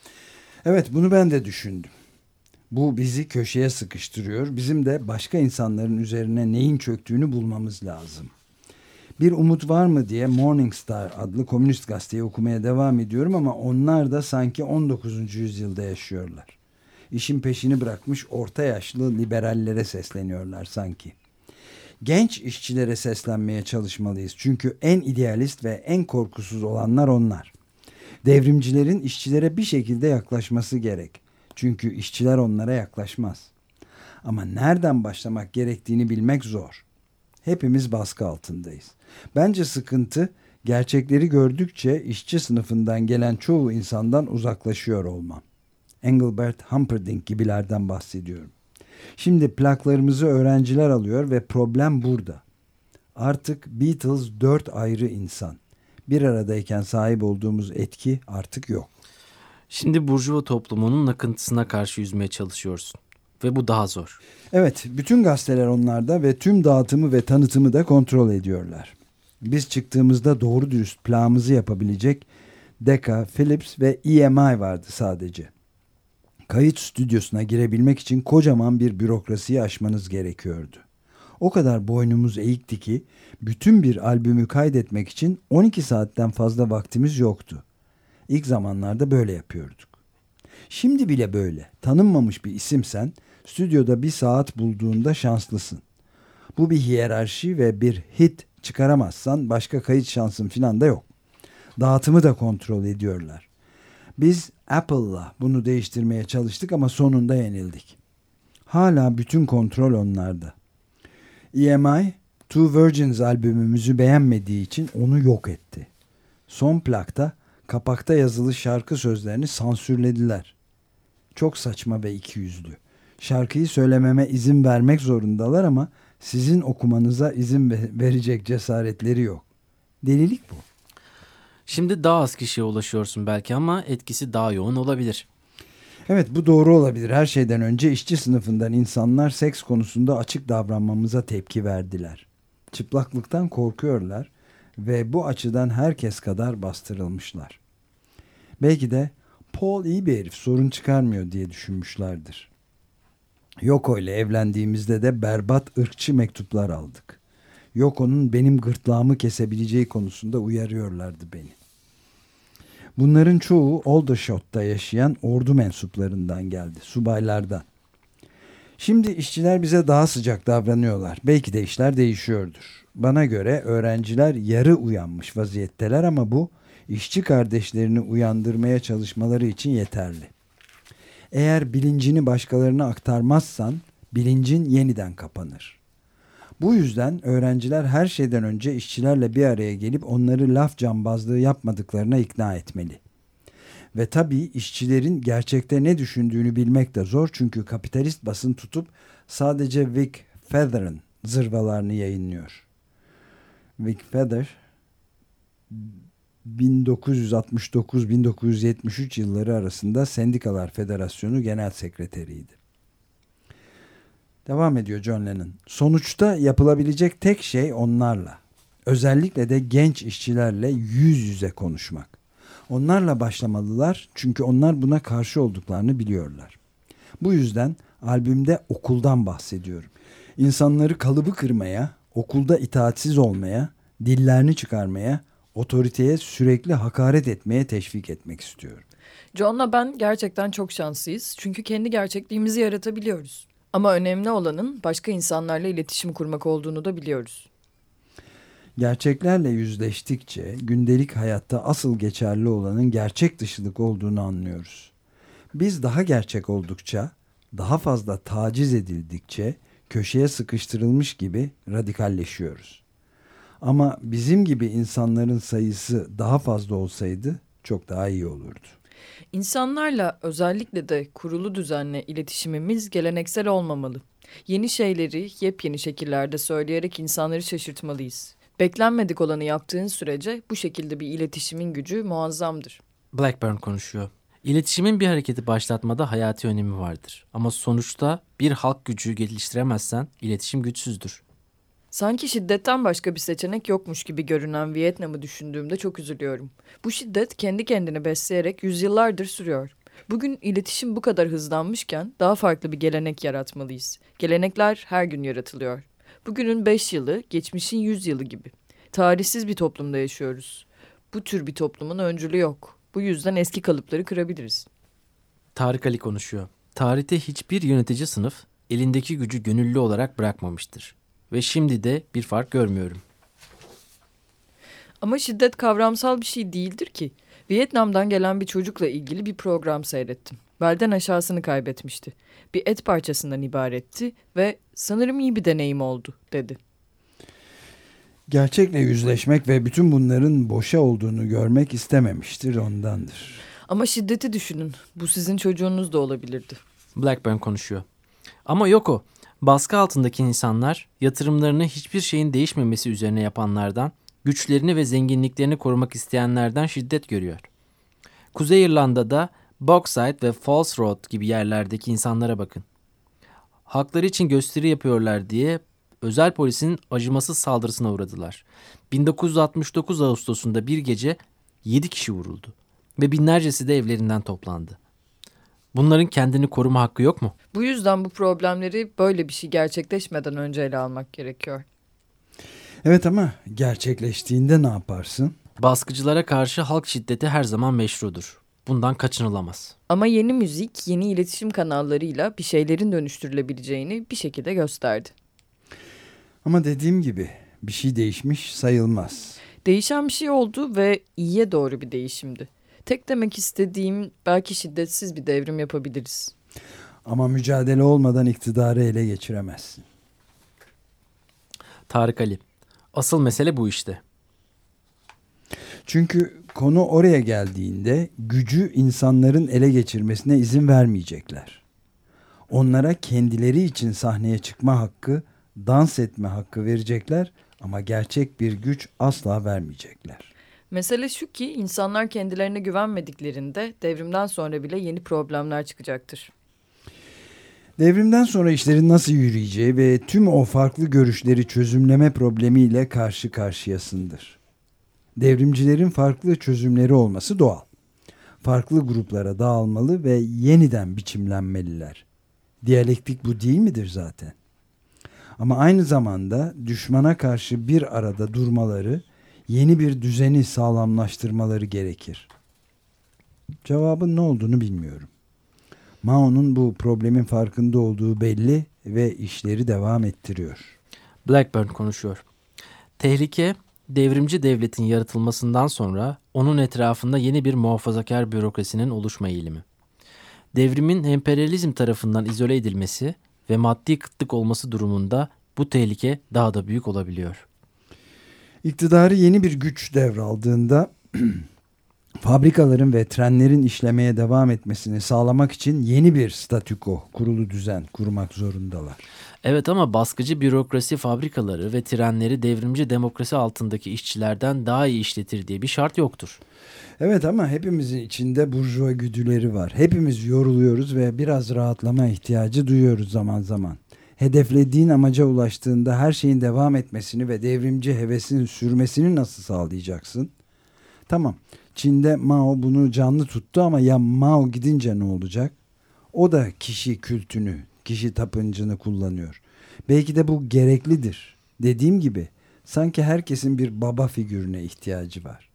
Evet bunu ben de düşündüm. Bu bizi köşeye sıkıştırıyor. Bizim de başka insanların üzerine neyin çöktüğünü bulmamız lazım. Bir umut var mı diye Morning Star adlı komünist gazeteyi okumaya devam ediyorum ama onlar da sanki 19. yüzyılda yaşıyorlar. İşin peşini bırakmış orta yaşlı liberallere sesleniyorlar sanki. Genç işçilere seslenmeye çalışmalıyız. Çünkü en idealist ve en korkusuz olanlar onlar. Devrimcilerin işçilere bir şekilde yaklaşması gerek. Çünkü işçiler onlara yaklaşmaz. Ama nereden başlamak gerektiğini bilmek zor. Hepimiz baskı altındayız. Bence sıkıntı gerçekleri gördükçe işçi sınıfından gelen çoğu insandan uzaklaşıyor olmam. Engelbert Humperdinck gibilerden bahsediyorum. Şimdi plaklarımızı öğrenciler alıyor ve problem burada. Artık Beatles dört ayrı insan. Bir aradayken sahip olduğumuz etki artık yok. Şimdi burjuva toplumunun akıntısına karşı yüzmeye çalışıyorsun. Ve bu daha zor. Evet, bütün gazeteler onlarda ve tüm dağıtımı ve tanıtımı da kontrol ediyorlar. Biz çıktığımızda doğru dürüst plağımızı yapabilecek Decca, Philips ve EMI vardı sadece. Kayıt stüdyosuna girebilmek için kocaman bir bürokrasiyi aşmanız gerekiyordu. O kadar boynumuz eğikti ki bütün bir albümü kaydetmek için 12 saatten fazla vaktimiz yoktu. İlk zamanlarda böyle yapıyorduk. Şimdi bile böyle. Tanınmamış bir isimsen stüdyoda bir saat bulduğunda şanslısın. Bu bir hiyerarşi ve bir hit çıkaramazsan başka kayıt şansın filan da yok. Dağıtımı da kontrol ediyorlar. Biz Apple'la bunu değiştirmeye çalıştık ama sonunda yenildik. Hala bütün kontrol onlarda. EMI, Two Virgins albümümüzü beğenmediği için onu yok etti. Son plakta kapakta yazılı şarkı sözlerini sansürlediler. Çok saçma ve ikiyüzlü. Şarkıyı söylememe izin vermek zorundalar ama sizin okumanıza izin ve- verecek cesaretleri yok. Delilik bu. Şimdi daha az kişiye ulaşıyorsun belki ama etkisi daha yoğun olabilir. Evet bu doğru olabilir. Her şeyden önce işçi sınıfından insanlar seks konusunda açık davranmamıza tepki verdiler. Çıplaklıktan korkuyorlar ve bu açıdan herkes kadar bastırılmışlar. Belki de Paul iyi bir herif sorun çıkarmıyor diye düşünmüşlerdir. Yoko ile evlendiğimizde de berbat ırkçı mektuplar aldık. Yoko'nun benim gırtlağımı kesebileceği konusunda uyarıyorlardı beni. Bunların çoğu Aldershot'ta yaşayan ordu mensuplarından geldi, subaylardan. Şimdi işçiler bize daha sıcak davranıyorlar. Belki de işler değişiyordur. Bana göre öğrenciler yarı uyanmış vaziyetteler ama bu işçi kardeşlerini uyandırmaya çalışmaları için yeterli. Eğer bilincini başkalarına aktarmazsan bilincin yeniden kapanır. Bu yüzden öğrenciler her şeyden önce işçilerle bir araya gelip onları laf cambazlığı yapmadıklarına ikna etmeli. Ve tabii işçilerin gerçekte ne düşündüğünü bilmek de zor çünkü kapitalist basın tutup sadece Vic Feather'ın zırvalarını yayınlıyor. Vic Feather 1969-1973 yılları arasında Sendikalar Federasyonu Genel Sekreteriydi. Devam ediyor John Lennon. Sonuçta yapılabilecek tek şey onlarla. Özellikle de genç işçilerle yüz yüze konuşmak. Onlarla başlamalılar çünkü onlar buna karşı olduklarını biliyorlar. Bu yüzden albümde okuldan bahsediyorum. İnsanları kalıbı kırmaya, okulda itaatsiz olmaya, dillerini çıkarmaya, otoriteye sürekli hakaret etmeye teşvik etmek istiyorum. John'la ben gerçekten çok şanslıyız. Çünkü kendi gerçekliğimizi yaratabiliyoruz. Ama önemli olanın başka insanlarla iletişim kurmak olduğunu da biliyoruz. Gerçeklerle yüzleştikçe gündelik hayatta asıl geçerli olanın gerçek dışılık olduğunu anlıyoruz. Biz daha gerçek oldukça, daha fazla taciz edildikçe köşeye sıkıştırılmış gibi radikalleşiyoruz. Ama bizim gibi insanların sayısı daha fazla olsaydı çok daha iyi olurdu. İnsanlarla özellikle de kurulu düzenle iletişimimiz geleneksel olmamalı. Yeni şeyleri yepyeni şekillerde söyleyerek insanları şaşırtmalıyız. Beklenmedik olanı yaptığın sürece bu şekilde bir iletişimin gücü muazzamdır. Blackburn konuşuyor. İletişimin bir hareketi başlatmada hayati önemi vardır. Ama sonuçta bir halk gücü geliştiremezsen iletişim güçsüzdür. Sanki şiddetten başka bir seçenek yokmuş gibi görünen Vietnam'ı düşündüğümde çok üzülüyorum. Bu şiddet kendi kendini besleyerek yüzyıllardır sürüyor. Bugün iletişim bu kadar hızlanmışken daha farklı bir gelenek yaratmalıyız. Gelenekler her gün yaratılıyor. Bugünün 5 yılı, geçmişin 100 yılı gibi. Tarihsiz bir toplumda yaşıyoruz. Bu tür bir toplumun öncülü yok. Bu yüzden eski kalıpları kırabiliriz. Tarık Ali konuşuyor. Tarihte hiçbir yönetici sınıf elindeki gücü gönüllü olarak bırakmamıştır. Ve şimdi de bir fark görmüyorum. Ama şiddet kavramsal bir şey değildir ki. Vietnam'dan gelen bir çocukla ilgili bir program seyrettim. Belden aşağısını kaybetmişti. Bir et parçasından ibaretti ve sanırım iyi bir deneyim oldu dedi. Gerçekle yüzleşmek ve bütün bunların boşa olduğunu görmek istememiştir ondandır. Ama şiddeti düşünün. Bu sizin çocuğunuz da olabilirdi. Blackburn konuşuyor. Ama yok o. Baskı altındaki insanlar yatırımlarını hiçbir şeyin değişmemesi üzerine yapanlardan, güçlerini ve zenginliklerini korumak isteyenlerden şiddet görüyor. Kuzey İrlanda'da Bogside ve Falls Road gibi yerlerdeki insanlara bakın. Hakları için gösteri yapıyorlar diye özel polisin acımasız saldırısına uğradılar. 1969 Ağustos'unda bir gece 7 kişi vuruldu ve binlercesi de evlerinden toplandı. Bunların kendini koruma hakkı yok mu? Bu yüzden bu problemleri böyle bir şey gerçekleşmeden önce ele almak gerekiyor. Evet ama gerçekleştiğinde ne yaparsın? Baskıcılara karşı halk şiddeti her zaman meşrudur. Bundan kaçınılamaz. Ama yeni müzik, yeni iletişim kanallarıyla bir şeylerin dönüştürülebileceğini bir şekilde gösterdi. Ama dediğim gibi bir şey değişmiş sayılmaz. Değişen bir şey oldu ve iyiye doğru bir değişimdi. Tek demek istediğim belki şiddetsiz bir devrim yapabiliriz. Ama mücadele olmadan iktidarı ele geçiremezsin. Tarık Ali. Asıl mesele bu işte. Çünkü konu oraya geldiğinde gücü insanların ele geçirmesine izin vermeyecekler. Onlara kendileri için sahneye çıkma hakkı, dans etme hakkı verecekler ama gerçek bir güç asla vermeyecekler. Mesele şu ki insanlar kendilerine güvenmediklerinde devrimden sonra bile yeni problemler çıkacaktır. Devrimden sonra işlerin nasıl yürüyeceği ve tüm o farklı görüşleri çözümleme problemiyle karşı karşıyasındır. Devrimcilerin farklı çözümleri olması doğal. Farklı gruplara dağılmalı ve yeniden biçimlenmeliler. Diyalektik bu değil midir zaten? Ama aynı zamanda düşmana karşı bir arada durmaları, yeni bir düzeni sağlamlaştırmaları gerekir. Cevabın ne olduğunu bilmiyorum. Mao'nun bu problemin farkında olduğu belli ve işleri devam ettiriyor. Blackburn konuşuyor. Tehlike devrimci devletin yaratılmasından sonra onun etrafında yeni bir muhafazakar bürokrasinin oluşma eğilimi. Devrimin emperyalizm tarafından izole edilmesi ve maddi kıtlık olması durumunda bu tehlike daha da büyük olabiliyor. İktidarı yeni bir güç devraldığında <clears throat> fabrikaların ve trenlerin işlemeye devam etmesini sağlamak için yeni bir statüko, kurulu düzen kurmak zorundalar. Evet ama baskıcı bürokrasi fabrikaları ve trenleri devrimci demokrasi altındaki işçilerden daha iyi işletir diye bir şart yoktur. Evet ama hepimizin içinde burjuva güdüleri var. Hepimiz yoruluyoruz ve biraz rahatlama ihtiyacı duyuyoruz zaman zaman. Hedeflediğin amaca ulaştığında her şeyin devam etmesini ve devrimci hevesin sürmesini nasıl sağlayacaksın? Tamam. Çin'de Mao bunu canlı tuttu ama ya Mao gidince ne olacak? O da kişi kültünü, kişi tapıncını kullanıyor. Belki de bu gereklidir. Dediğim gibi sanki herkesin bir baba figürüne ihtiyacı var.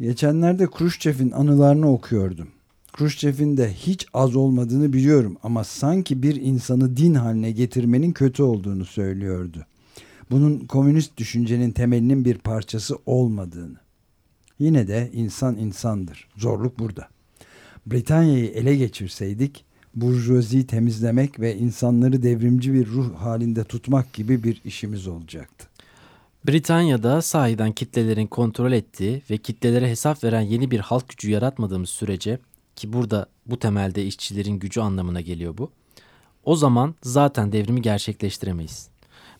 Geçenlerde Khrushchev'in anılarını okuyordum. Khrushchev'in de hiç az olmadığını biliyorum ama sanki bir insanı din haline getirmenin kötü olduğunu söylüyordu. Bunun komünist düşüncenin temelinin bir parçası olmadığını. Yine de insan insandır. Zorluk burada. Britanya'yı ele geçirseydik burjuvaziyi temizlemek ve insanları devrimci bir ruh halinde tutmak gibi bir işimiz olacaktı. Britanya'da sahiden kitlelerin kontrol ettiği ve kitlelere hesap veren yeni bir halk gücü yaratmadığımız sürece ki burada bu temelde işçilerin gücü anlamına geliyor bu. O zaman zaten devrimi gerçekleştiremeyiz.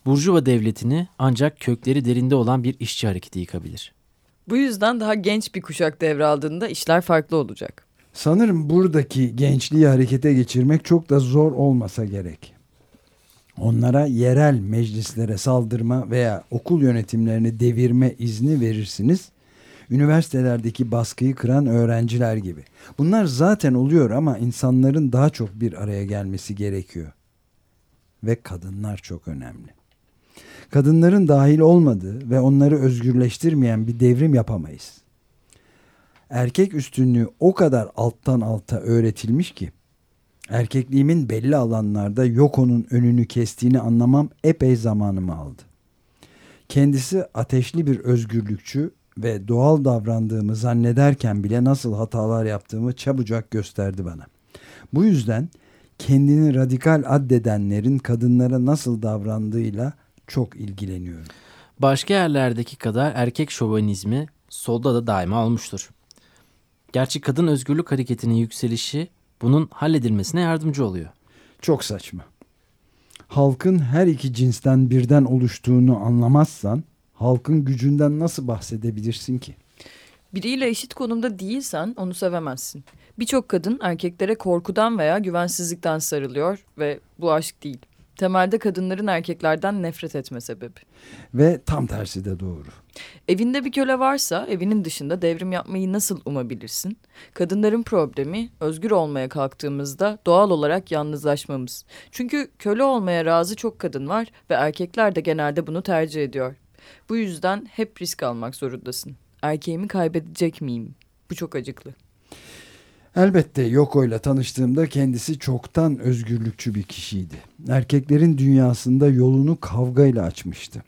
Burjuva devletini ancak kökleri derinde olan bir işçi hareketi yıkabilir. Bu yüzden daha genç bir kuşak devraldığında işler farklı olacak. Sanırım buradaki gençliği harekete geçirmek çok da zor olmasa gerek. Onlara yerel meclislere saldırma veya okul yönetimlerini devirme izni verirsiniz. Üniversitelerdeki baskıyı kıran öğrenciler gibi. Bunlar zaten oluyor ama insanların daha çok bir araya gelmesi gerekiyor. Ve kadınlar çok önemli. Kadınların dahil olmadığı ve onları özgürleştirmeyen bir devrim yapamayız. Erkek üstünlüğü o kadar alttan alta öğretilmiş ki erkekliğimin belli alanlarda yok onun önünü kestiğini anlamam epey zamanımı aldı. Kendisi ateşli bir özgürlükçü ve doğal davrandığımı zannederken bile nasıl hatalar yaptığımı çabucak gösterdi bana. Bu yüzden kendini radikal addedenlerin kadınlara nasıl davrandığıyla çok ilgileniyorum. Başka yerlerdeki kadar erkek şovenizmi solda da daima olmuştur. Gerçi kadın özgürlük hareketinin yükselişi bunun halledilmesine yardımcı oluyor. Çok saçma. Halkın her iki cinsten birden oluştuğunu anlamazsan halkın gücünden nasıl bahsedebilirsin ki? Biriyle eşit konumda değilsen onu sevemezsin. Birçok kadın erkeklere korkudan veya güvensizlikten sarılıyor ve bu aşk değil. Temelde kadınların erkeklerden nefret etme sebebi. Ve tam tersi de doğru. Evinde bir köle varsa evinin dışında devrim yapmayı nasıl umabilirsin? Kadınların problemi özgür olmaya kalktığımızda doğal olarak yalnızlaşmamız. Çünkü köle olmaya razı çok kadın var ve erkekler de genelde bunu tercih ediyor. Bu yüzden hep risk almak zorundasın. Erkeğimi kaybedecek miyim? Bu çok acıklı. Elbette Yoko ile tanıştığımda kendisi çoktan özgürlükçü bir kişiydi. Erkeklerin dünyasında yolunu kavgayla açmıştı.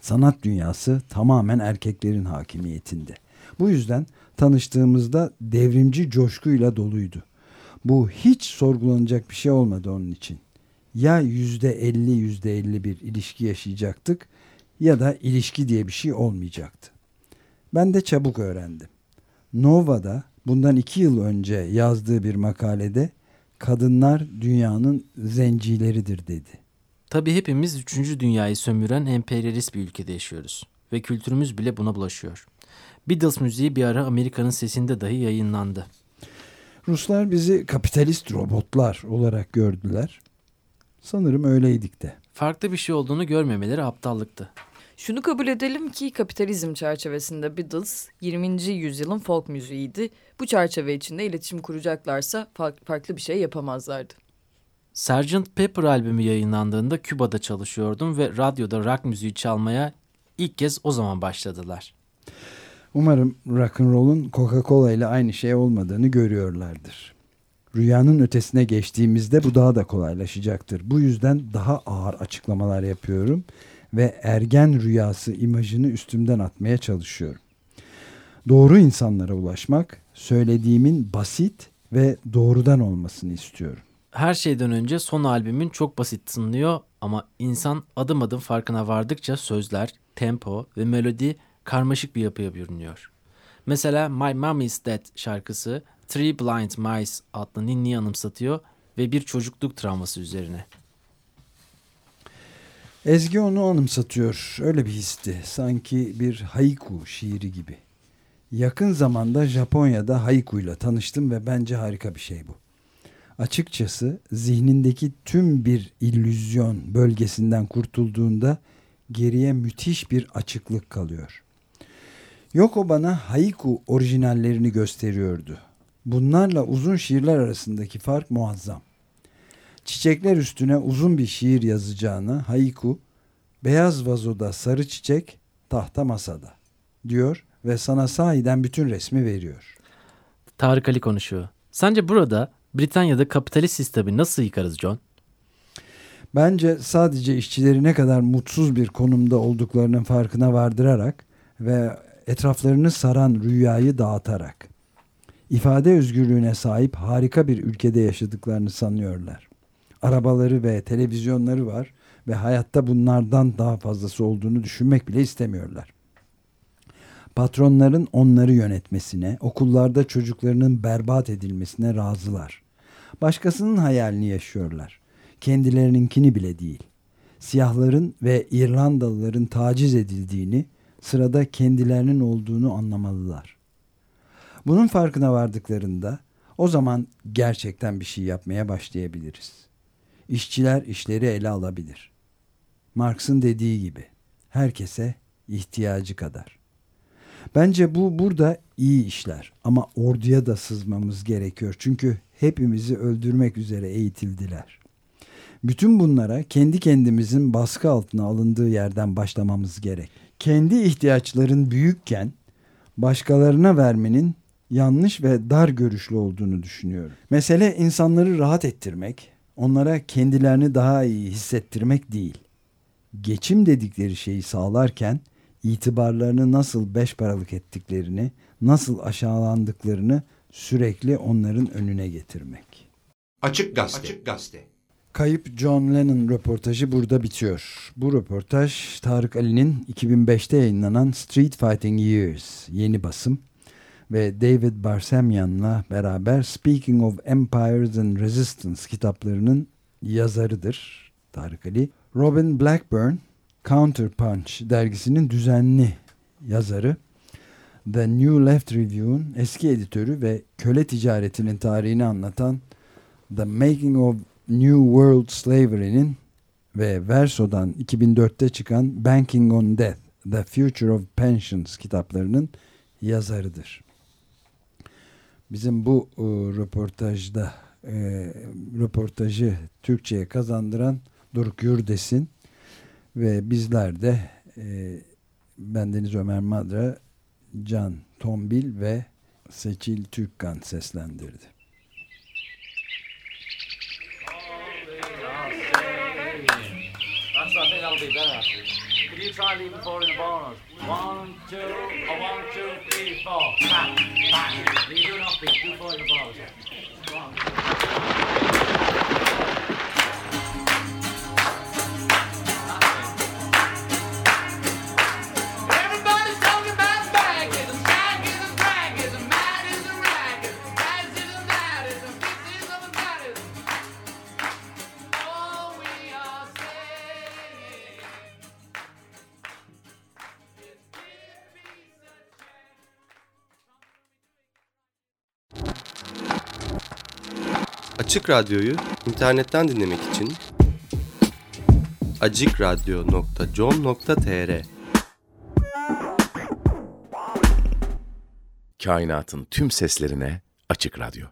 Sanat dünyası tamamen erkeklerin hakimiyetinde. Bu yüzden tanıştığımızda devrimci coşkuyla doluydu. Bu hiç sorgulanacak bir şey olmadı onun için. Ya yüzde elli yüzde elli bir ilişki yaşayacaktık ya da ilişki diye bir şey olmayacaktı. Ben de çabuk öğrendim. Nova'da bundan iki yıl önce yazdığı bir makalede kadınlar dünyanın zencileridir dedi. Tabii hepimiz 3. dünyayı sömüren emperyalist bir ülkede yaşıyoruz ve kültürümüz bile buna bulaşıyor. Beatles müziği bir ara Amerika'nın sesinde dahi yayınlandı. Ruslar bizi kapitalist robotlar olarak gördüler. Sanırım öyleydik de. Farklı bir şey olduğunu görmemeleri aptallıktı. Şunu kabul edelim ki kapitalizm çerçevesinde Beatles 20. yüzyılın folk müziğiydi. Bu çerçeve içinde iletişim kuracaklarsa fa- farklı bir şey yapamazlardı. Sgt. Pepper albümü yayınlandığında Küba'da çalışıyordum ve radyoda rock müziği çalmaya ilk kez o zaman başladılar. Umarım rock'n'roll'un Coca-Cola ile aynı şey olmadığını görüyorlardır. Rüyanın ötesine geçtiğimizde bu daha da kolaylaşacaktır. Bu yüzden daha ağır açıklamalar yapıyorum ve ergen rüyası imajını üstümden atmaya çalışıyorum. Doğru insanlara ulaşmak, söylediğimin basit ve doğrudan olmasını istiyorum. Her şeyden önce son albümün çok basit tınlıyor ama insan adım adım farkına vardıkça sözler, tempo ve melodi karmaşık bir yapıya bürünüyor. Mesela My Mom Is Dead şarkısı Three Blind Mice adlı ninniyi anımsatıyor ve bir çocukluk travması üzerine. Ezgi onu anımsatıyor. Öyle bir histi. Sanki bir haiku şiiri gibi. Yakın zamanda Japonya'da haiku ile tanıştım ve bence harika bir şey bu. Açıkçası zihnindeki tüm bir illüzyon bölgesinden kurtulduğunda geriye müthiş bir açıklık kalıyor. Yoko bana haiku orijinallerini gösteriyordu. Bunlarla uzun şiirler arasındaki fark muazzam. Çiçekler üstüne uzun bir şiir yazacağını haiku, beyaz vazoda sarı çiçek, tahta masada diyor ve sana sahiden bütün resmi veriyor. Tarık Ali konuşuyor. Sence burada Britanya'da kapitalist sistemi nasıl yıkarız John? Bence sadece işçileri ne kadar mutsuz bir konumda olduklarının farkına vardırarak ve etraflarını saran rüyayı dağıtarak ifade özgürlüğüne sahip harika bir ülkede yaşadıklarını sanıyorlar. Arabaları ve televizyonları var ve hayatta bunlardan daha fazlası olduğunu düşünmek bile istemiyorlar. Patronların onları yönetmesine, okullarda çocuklarının berbat edilmesine razılar. Başkasının hayalini yaşıyorlar. Kendilerininkini bile değil. Siyahların ve İrlandalıların taciz edildiğini, sırada kendilerinin olduğunu anlamalılar. Bunun farkına vardıklarında o zaman gerçekten bir şey yapmaya başlayabiliriz. İşçiler işleri ele alabilir. Marx'ın dediği gibi herkese ihtiyacı kadar. Bence bu burada iyi işler ama orduya da sızmamız gerekiyor. Çünkü hepimizi öldürmek üzere eğitildiler. Bütün bunlara kendi kendimizin baskı altına alındığı yerden başlamamız gerek. Kendi ihtiyaçların büyükken başkalarına vermenin yanlış ve dar görüşlü olduğunu düşünüyorum. Mesele insanları rahat ettirmek, onlara kendilerini daha iyi hissettirmek değil. Geçim dedikleri şeyi sağlarken itibarlarını nasıl beş paralık ettiklerini, nasıl aşağılandıklarını sürekli onların önüne getirmek. Açık Gazete. Açık Gazete. Kayıp John Lennon röportajı burada bitiyor. Bu röportaj Tarık Ali'nin 2005'te yayınlanan Street Fighting Years yeni basım ve David Barsemyan'la beraber Speaking of Empires and Resistance kitaplarının yazarıdır Tarık Ali. Robin Blackburn Counterpunch dergisinin düzenli yazarı. The New Left Review'un eski editörü ve köle ticaretinin tarihini anlatan The Making of New World Slavery'nin ve Verso'dan 2004'te çıkan Banking on Death, The Future of Pensions kitaplarının yazarıdır. Bizim bu e, röportajda e, röportajı Türkçe'ye kazandıran Doruk Yurdes'in ve bizler de e, bendeniz Ömer Madra, Can Tombil ve Seçil Türkkan seslendirdi. That's, actually. You try leaving four in the bonus? One, two, a one, two, three, four. Back, back. You do an offbeat, do four in the bonus. Go Açık Radyo'yu internetten dinlemek için acikradyo.com.tr Kainatın tüm seslerine Açık Radyo.